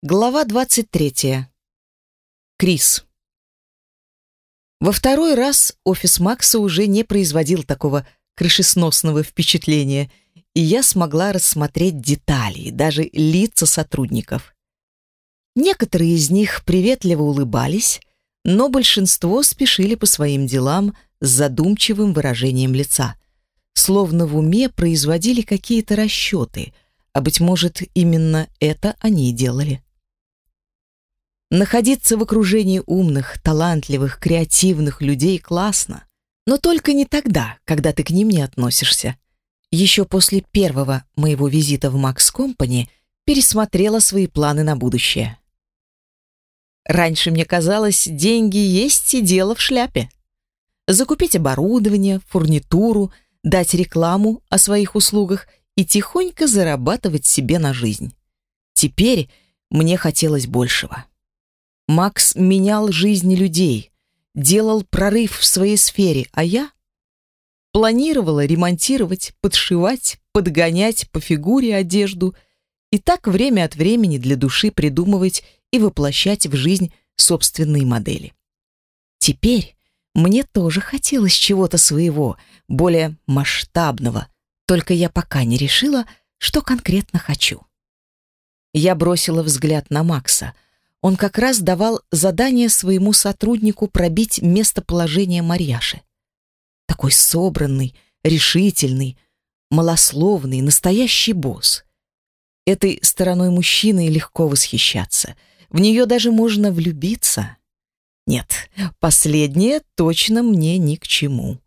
Глава 23. Крис. Во второй раз офис Макса уже не производил такого крышесносного впечатления, и я смогла рассмотреть детали, даже лица сотрудников. Некоторые из них приветливо улыбались, но большинство спешили по своим делам с задумчивым выражением лица, словно в уме производили какие-то расчеты, а, быть может, именно это они и делали. Находиться в окружении умных, талантливых, креативных людей классно, но только не тогда, когда ты к ним не относишься. Еще после первого моего визита в Макс Компани пересмотрела свои планы на будущее. Раньше мне казалось, деньги есть и дело в шляпе. Закупить оборудование, фурнитуру, дать рекламу о своих услугах и тихонько зарабатывать себе на жизнь. Теперь мне хотелось большего. Макс менял жизни людей, делал прорыв в своей сфере, а я планировала ремонтировать, подшивать, подгонять по фигуре одежду и так время от времени для души придумывать и воплощать в жизнь собственные модели. Теперь мне тоже хотелось чего-то своего, более масштабного, только я пока не решила, что конкретно хочу. Я бросила взгляд на Макса — он как раз давал задание своему сотруднику пробить местоположение Марьяши. Такой собранный, решительный, малословный, настоящий босс. Этой стороной мужчины легко восхищаться. В нее даже можно влюбиться. Нет, последнее точно мне ни к чему.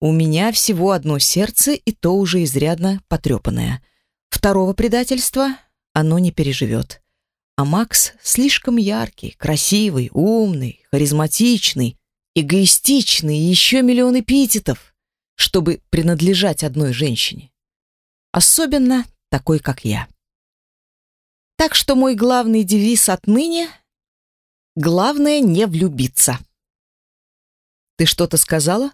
У меня всего одно сердце, и то уже изрядно потрепанное. Второго предательства оно не переживет. А Макс слишком яркий, красивый, умный, харизматичный, эгоистичный и еще миллион эпитетов, чтобы принадлежать одной женщине. Особенно такой, как я. Так что мой главный девиз отныне — главное не влюбиться. «Ты что-то сказала?»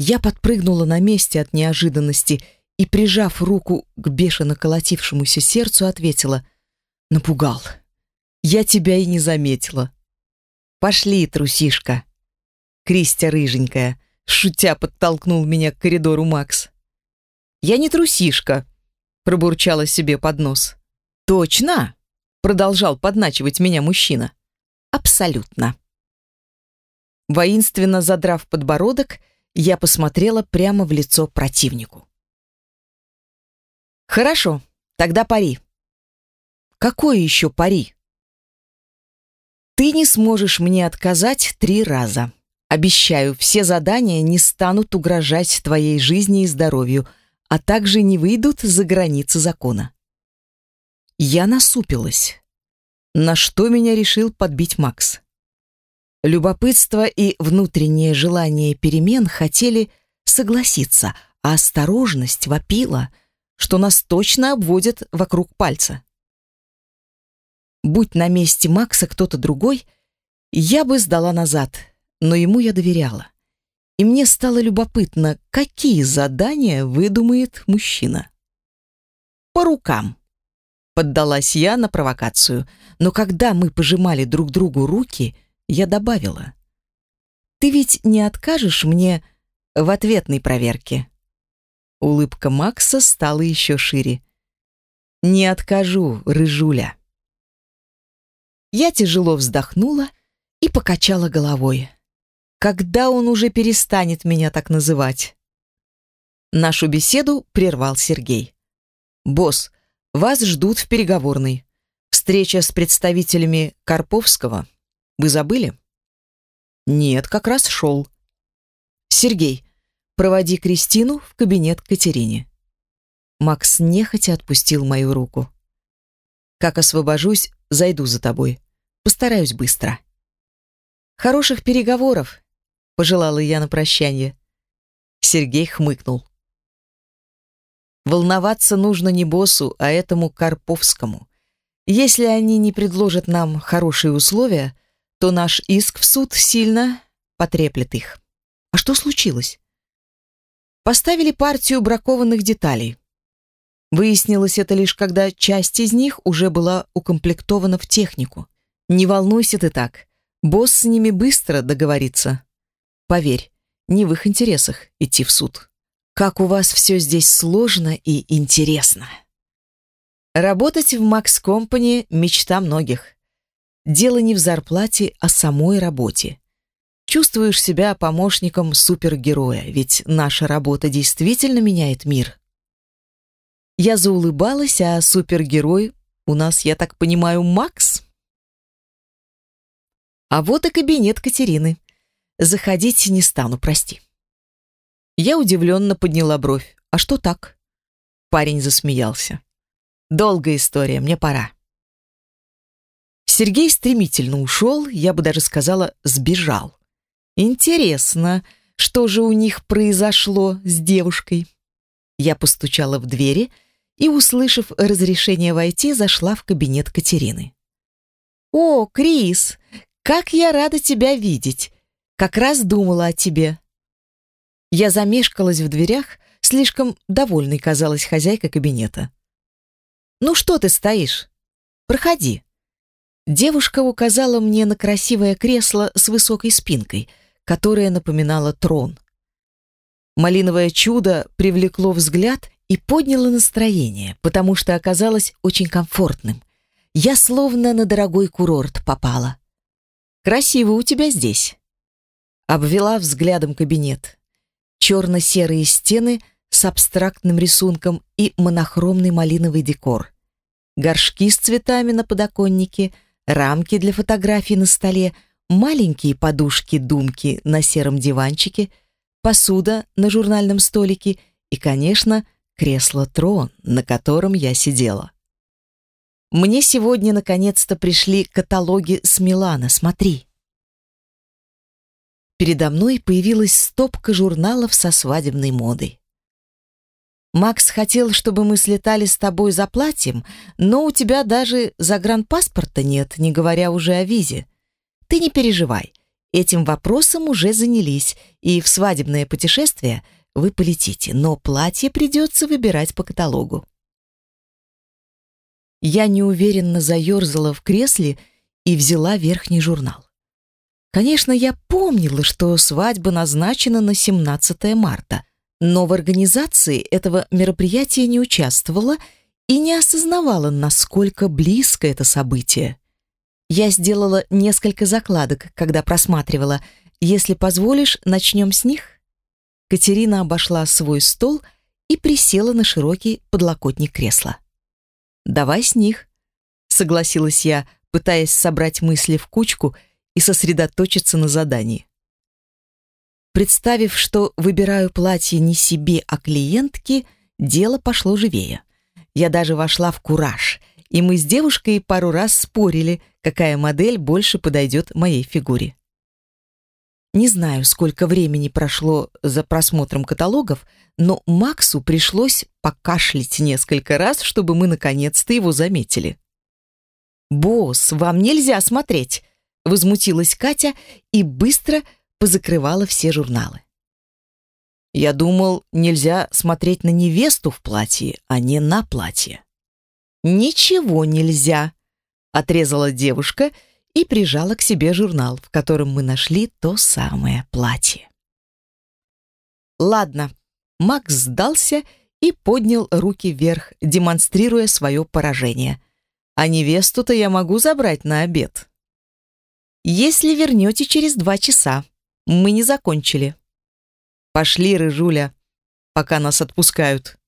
Я подпрыгнула на месте от неожиданности и, прижав руку к бешено колотившемуся сердцу, ответила — Напугал. Я тебя и не заметила. Пошли, трусишка. Кристя рыженькая, шутя подтолкнул меня к коридору Макс. Я не трусишка, пробурчала себе под нос. Точно? Продолжал подначивать меня мужчина. Абсолютно. Воинственно задрав подбородок, я посмотрела прямо в лицо противнику. Хорошо, тогда пари. Какое еще пари? Ты не сможешь мне отказать три раза. Обещаю, все задания не станут угрожать твоей жизни и здоровью, а также не выйдут за границы закона. Я насупилась. На что меня решил подбить Макс? Любопытство и внутреннее желание перемен хотели согласиться, а осторожность вопила, что нас точно обводят вокруг пальца. Будь на месте Макса кто-то другой, я бы сдала назад, но ему я доверяла. И мне стало любопытно, какие задания выдумает мужчина. «По рукам», — поддалась я на провокацию, но когда мы пожимали друг другу руки, я добавила. «Ты ведь не откажешь мне в ответной проверке?» Улыбка Макса стала еще шире. «Не откажу, рыжуля». Я тяжело вздохнула и покачала головой. Когда он уже перестанет меня так называть? Нашу беседу прервал Сергей. «Босс, вас ждут в переговорной. Встреча с представителями Карповского. Вы забыли?» «Нет, как раз шел». «Сергей, проводи Кристину в кабинет к Катерине». Макс нехотя отпустил мою руку. «Как освобожусь, зайду за тобой. Постараюсь быстро. Хороших переговоров, пожелала я на прощание. Сергей хмыкнул. Волноваться нужно не боссу, а этому Карповскому. Если они не предложат нам хорошие условия, то наш иск в суд сильно потреплет их. А что случилось? Поставили партию бракованных деталей. Выяснилось это лишь когда часть из них уже была укомплектована в технику. Не волнуйся ты так. Босс с ними быстро договорится. Поверь, не в их интересах идти в суд. Как у вас все здесь сложно и интересно. Работать в Макс Компани – мечта многих. Дело не в зарплате, а самой работе. Чувствуешь себя помощником супергероя, ведь наша работа действительно меняет мир. Я заулыбалась, а супергерой у нас, я так понимаю, Макс? А вот и кабинет Катерины. Заходить не стану, прости. Я удивленно подняла бровь. А что так? Парень засмеялся. Долгая история, мне пора. Сергей стремительно ушел, я бы даже сказала, сбежал. Интересно, что же у них произошло с девушкой? Я постучала в двери и, услышав разрешение войти, зашла в кабинет Катерины. «О, Крис, как я рада тебя видеть! Как раз думала о тебе!» Я замешкалась в дверях, слишком довольной казалась хозяйка кабинета. «Ну что ты стоишь? Проходи!» Девушка указала мне на красивое кресло с высокой спинкой, которое напоминало трон. Малиновое чудо привлекло взгляд и подняло настроение, потому что оказалось очень комфортным. Я словно на дорогой курорт попала. «Красиво у тебя здесь». Обвела взглядом кабинет. Черно-серые стены с абстрактным рисунком и монохромный малиновый декор. Горшки с цветами на подоконнике, рамки для фотографий на столе, маленькие подушки-думки на сером диванчике — посуда на журнальном столике и, конечно, кресло-трон, на котором я сидела. Мне сегодня наконец-то пришли каталоги с Милана, смотри. Передо мной появилась стопка журналов со свадебной модой. Макс хотел, чтобы мы слетали с тобой за платьем, но у тебя даже загранпаспорта нет, не говоря уже о визе. Ты не переживай, Этим вопросом уже занялись, и в свадебное путешествие вы полетите, но платье придется выбирать по каталогу. Я неуверенно заерзала в кресле и взяла верхний журнал. Конечно, я помнила, что свадьба назначена на 17 марта, но в организации этого мероприятия не участвовала и не осознавала, насколько близко это событие. Я сделала несколько закладок, когда просматривала. Если позволишь, начнем с них. Катерина обошла свой стол и присела на широкий подлокотник кресла. «Давай с них», — согласилась я, пытаясь собрать мысли в кучку и сосредоточиться на задании. Представив, что выбираю платье не себе, а клиентке, дело пошло живее. Я даже вошла в кураж — и мы с девушкой пару раз спорили, какая модель больше подойдет моей фигуре. Не знаю, сколько времени прошло за просмотром каталогов, но Максу пришлось покашлять несколько раз, чтобы мы наконец-то его заметили. «Босс, вам нельзя смотреть!» — возмутилась Катя и быстро позакрывала все журналы. «Я думал, нельзя смотреть на невесту в платье, а не на платье». «Ничего нельзя», — отрезала девушка и прижала к себе журнал, в котором мы нашли то самое платье. «Ладно», — Макс сдался и поднял руки вверх, демонстрируя свое поражение. «А невесту-то я могу забрать на обед». «Если вернете через два часа. Мы не закончили». «Пошли, Рыжуля, пока нас отпускают».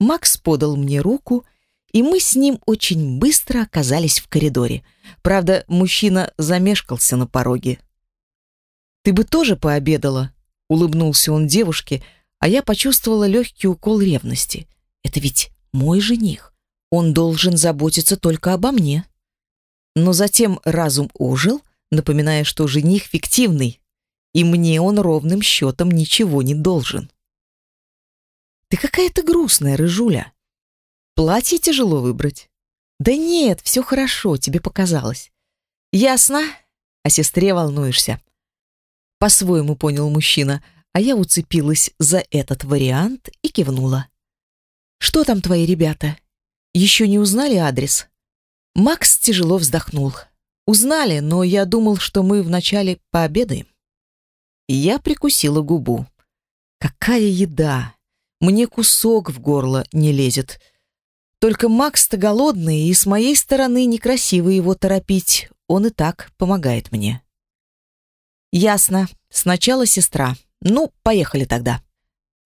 Макс подал мне руку и мы с ним очень быстро оказались в коридоре. Правда, мужчина замешкался на пороге. «Ты бы тоже пообедала», — улыбнулся он девушке, а я почувствовала легкий укол ревности. «Это ведь мой жених. Он должен заботиться только обо мне». Но затем разум ожил, напоминая, что жених фиктивный, и мне он ровным счетом ничего не должен. «Ты какая-то грустная, Рыжуля», Платье тяжело выбрать. Да нет, все хорошо, тебе показалось. Ясно? О сестре волнуешься. По-своему понял мужчина, а я уцепилась за этот вариант и кивнула. Что там твои ребята? Еще не узнали адрес?» Макс тяжело вздохнул. «Узнали, но я думал, что мы вначале пообедаем». Я прикусила губу. «Какая еда! Мне кусок в горло не лезет. Только Макс-то голодный, и с моей стороны некрасиво его торопить. Он и так помогает мне». «Ясно. Сначала сестра. Ну, поехали тогда».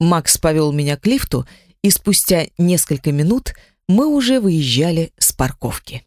Макс повел меня к лифту, и спустя несколько минут мы уже выезжали с парковки.